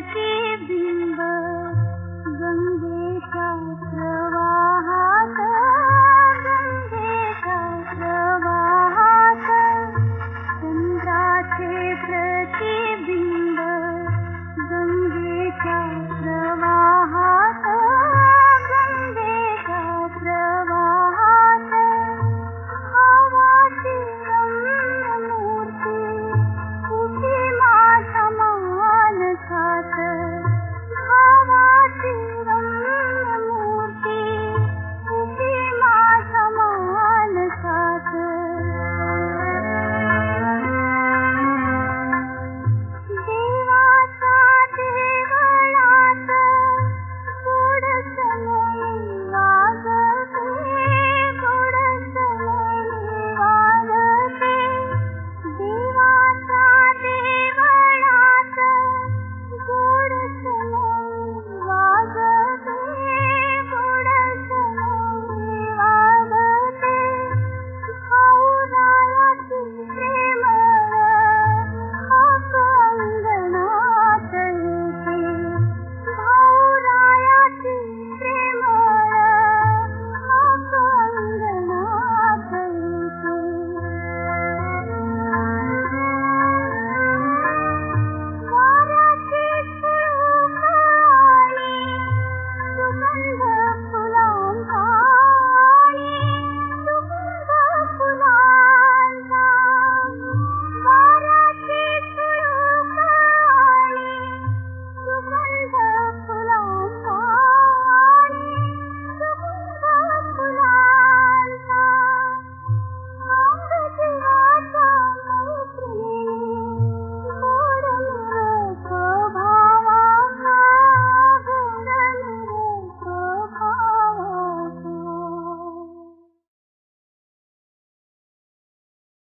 करती